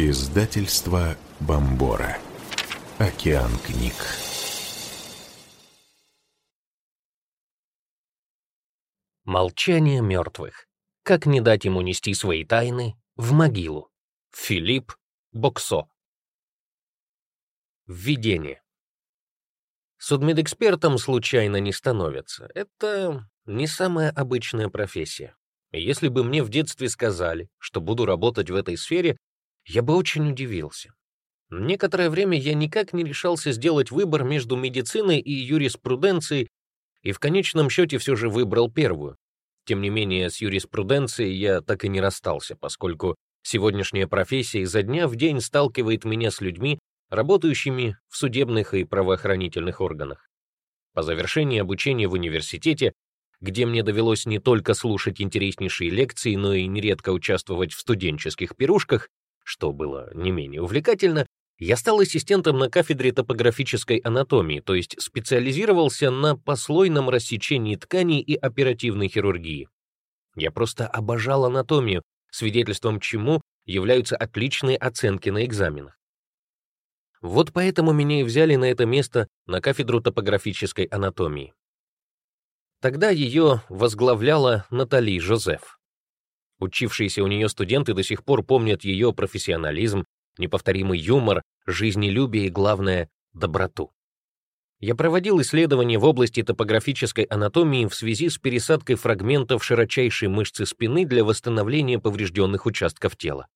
Издательство Бомбора. Океан книг. Молчание мертвых. Как не дать ему нести свои тайны в могилу. Филипп Боксо. Введение. Судмедэкспертом случайно не становятся. Это не самая обычная профессия. Если бы мне в детстве сказали, что буду работать в этой сфере, я бы очень удивился. Некоторое время я никак не решался сделать выбор между медициной и юриспруденцией, и в конечном счете все же выбрал первую. Тем не менее, с юриспруденцией я так и не расстался, поскольку сегодняшняя профессия изо дня в день сталкивает меня с людьми, работающими в судебных и правоохранительных органах. По завершении обучения в университете, где мне довелось не только слушать интереснейшие лекции, но и нередко участвовать в студенческих пирушках, что было не менее увлекательно, я стал ассистентом на кафедре топографической анатомии, то есть специализировался на послойном рассечении тканей и оперативной хирургии. Я просто обожал анатомию, свидетельством чему являются отличные оценки на экзаменах. Вот поэтому меня и взяли на это место на кафедру топографической анатомии. Тогда ее возглавляла Натали Жозеф. Учившиеся у нее студенты до сих пор помнят ее профессионализм, неповторимый юмор, жизнелюбие и, главное, доброту. Я проводил исследования в области топографической анатомии в связи с пересадкой фрагментов широчайшей мышцы спины для восстановления поврежденных участков тела.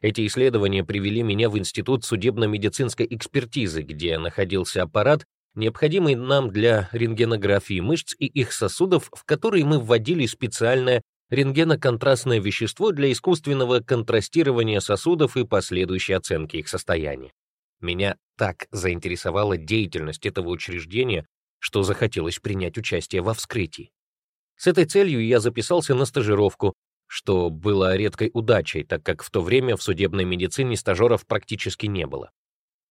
Эти исследования привели меня в Институт судебно-медицинской экспертизы, где находился аппарат, необходимый нам для рентгенографии мышц и их сосудов, в который мы вводили специальное рентгеноконтрастное вещество для искусственного контрастирования сосудов и последующей оценки их состояния. Меня так заинтересовала деятельность этого учреждения, что захотелось принять участие во вскрытии. С этой целью я записался на стажировку, что было редкой удачей, так как в то время в судебной медицине стажеров практически не было.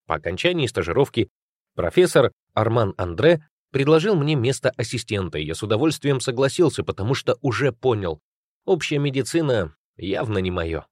По окончании стажировки профессор Арман Андре предложил мне место ассистента, и я с удовольствием согласился, потому что уже понял, Общая медицина явно не мое.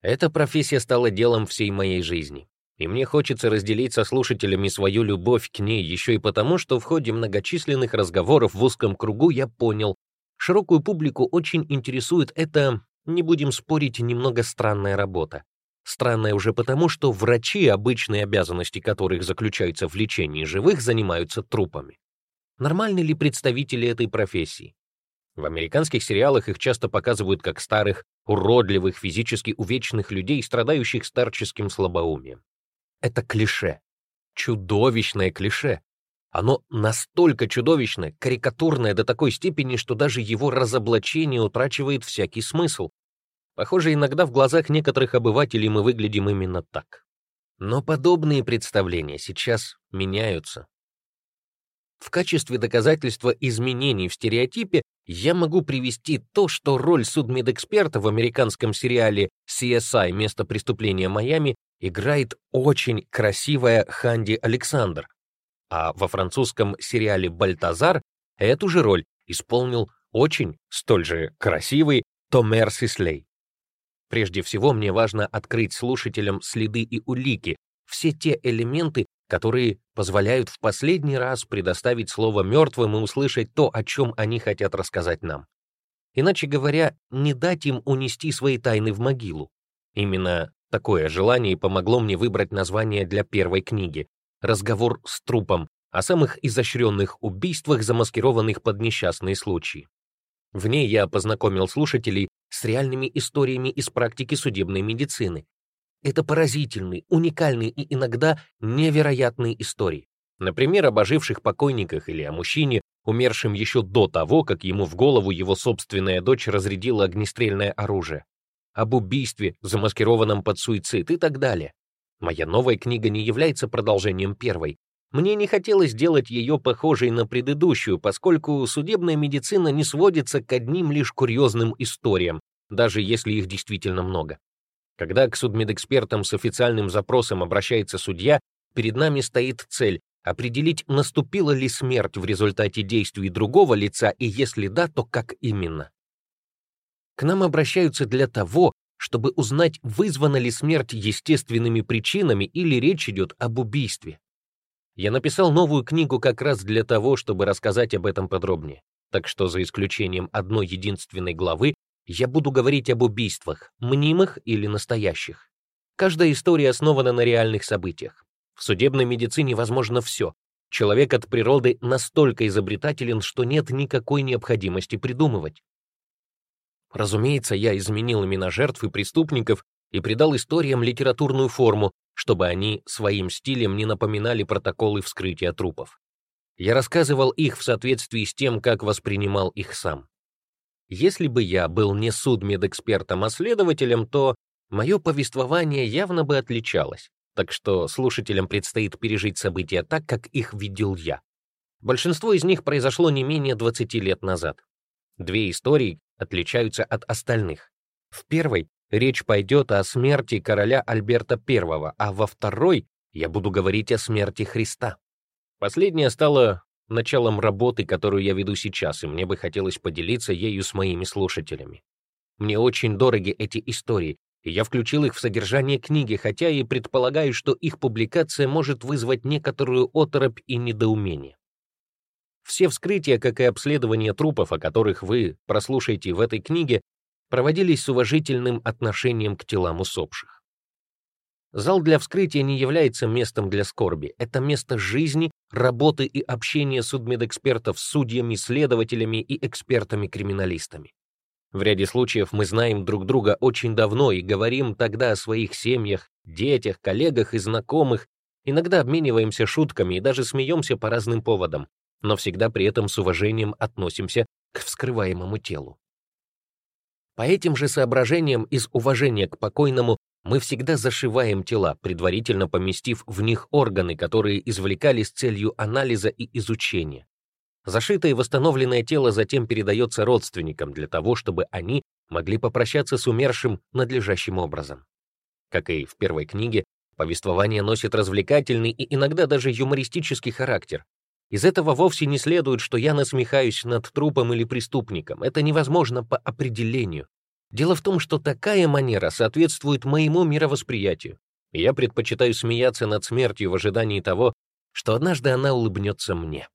Эта профессия стала делом всей моей жизни, и мне хочется разделить со слушателями свою любовь к ней еще и потому, что в ходе многочисленных разговоров в узком кругу я понял, широкую публику очень интересует эта, не будем спорить, немного странная работа. Странная уже потому, что врачи, обычные обязанности которых заключаются в лечении живых, занимаются трупами. Нормальны ли представители этой профессии? В американских сериалах их часто показывают как старых, уродливых, физически увечных людей, страдающих старческим слабоумием. Это клише. Чудовищное клише. Оно настолько чудовищное, карикатурное до такой степени, что даже его разоблачение утрачивает всякий смысл. Похоже, иногда в глазах некоторых обывателей мы выглядим именно так. Но подобные представления сейчас меняются. В качестве доказательства изменений в стереотипе я могу привести то, что роль судмедэксперта в американском сериале CSI «Место преступления Майами» играет очень красивая Ханди Александр, а во французском сериале «Бальтазар» эту же роль исполнил очень столь же красивый Томер Сислей. Прежде всего, мне важно открыть слушателям следы и улики, все те элементы, которые позволяют в последний раз предоставить слово мертвым и услышать то, о чем они хотят рассказать нам. Иначе говоря, не дать им унести свои тайны в могилу. Именно такое желание помогло мне выбрать название для первой книги «Разговор с трупом» о самых изощренных убийствах, замаскированных под несчастные случаи. В ней я познакомил слушателей с реальными историями из практики судебной медицины, это поразительные, уникальные и иногда невероятные истории. Например, об оживших покойниках или о мужчине, умершем еще до того, как ему в голову его собственная дочь разрядила огнестрельное оружие. Об убийстве, замаскированном под суицид и так далее. Моя новая книга не является продолжением первой. Мне не хотелось делать ее похожей на предыдущую, поскольку судебная медицина не сводится к одним лишь курьезным историям, даже если их действительно много. Когда к судмедэкспертам с официальным запросом обращается судья, перед нами стоит цель определить, наступила ли смерть в результате действий другого лица, и если да, то как именно. К нам обращаются для того, чтобы узнать, вызвана ли смерть естественными причинами или речь идет об убийстве. Я написал новую книгу как раз для того, чтобы рассказать об этом подробнее. Так что за исключением одной единственной главы я буду говорить об убийствах, мнимых или настоящих. Каждая история основана на реальных событиях. В судебной медицине возможно все. Человек от природы настолько изобретателен, что нет никакой необходимости придумывать. Разумеется, я изменил имена жертв и преступников и придал историям литературную форму, чтобы они своим стилем не напоминали протоколы вскрытия трупов. Я рассказывал их в соответствии с тем, как воспринимал их сам. Если бы я был не судмедэкспертом, а следователем, то мое повествование явно бы отличалось, так что слушателям предстоит пережить события так, как их видел я. Большинство из них произошло не менее 20 лет назад. Две истории отличаются от остальных. В первой речь пойдет о смерти короля Альберта I, а во второй я буду говорить о смерти Христа. Последняя стала началом работы, которую я веду сейчас, и мне бы хотелось поделиться ею с моими слушателями. Мне очень дороги эти истории, и я включил их в содержание книги, хотя и предполагаю, что их публикация может вызвать некоторую оторопь и недоумение. Все вскрытия, как и обследования трупов, о которых вы прослушаете в этой книге, проводились с уважительным отношением к телам усопших. Зал для вскрытия не является местом для скорби, это место жизни, работы и общения судмедэкспертов с судьями, следователями и экспертами-криминалистами. В ряде случаев мы знаем друг друга очень давно и говорим тогда о своих семьях, детях, коллегах и знакомых, иногда обмениваемся шутками и даже смеемся по разным поводам, но всегда при этом с уважением относимся к вскрываемому телу. По этим же соображениям из уважения к покойному мы всегда зашиваем тела, предварительно поместив в них органы, которые извлекали с целью анализа и изучения. Зашитое и восстановленное тело затем передается родственникам для того, чтобы они могли попрощаться с умершим надлежащим образом. Как и в первой книге, повествование носит развлекательный и иногда даже юмористический характер. Из этого вовсе не следует, что я насмехаюсь над трупом или преступником. Это невозможно по определению. Дело в том, что такая манера соответствует моему мировосприятию, я предпочитаю смеяться над смертью в ожидании того, что однажды она улыбнется мне.